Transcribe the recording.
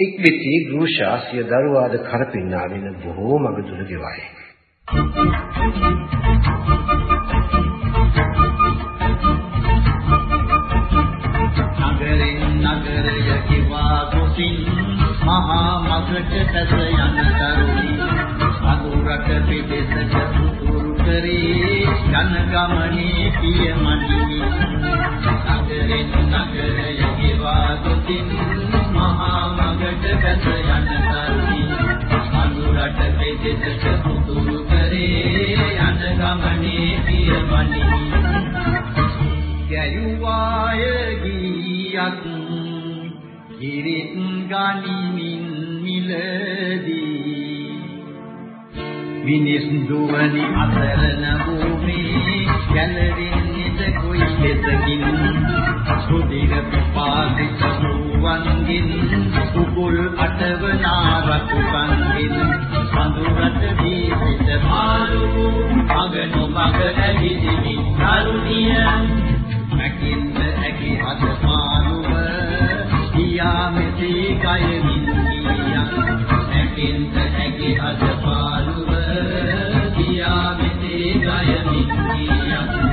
ඉක්බිති ගෘෂා සිය දරුවාද කරපින්නාගෙන බොහෝ මඟ දුර ගෙවයි. නගරෙන් නගරය කිවා ගොසින් මහා මගට පැස යන තරුණි අඳුරට පිටසට උතුරු කරේ යන ගමනේ පියමණි නගරෙන් ඉරිත් ගනිමින් මිලදී. මිනිස් දුවනි අතරන භූමි ගැලවෙන්නේද ගංගෙන් කුකුල් අටවනා රතු ගංගෙන් සඳු රට දී සිට පාරු අගනු මග ඇවිදිමි තරුණිය මැකින්ද ඇකි හද පාරුව කියා මෙසේ කයමින් කියා මැකින්ද ඇකි හද පාරුව කියා මෙසේ කයමින් කියා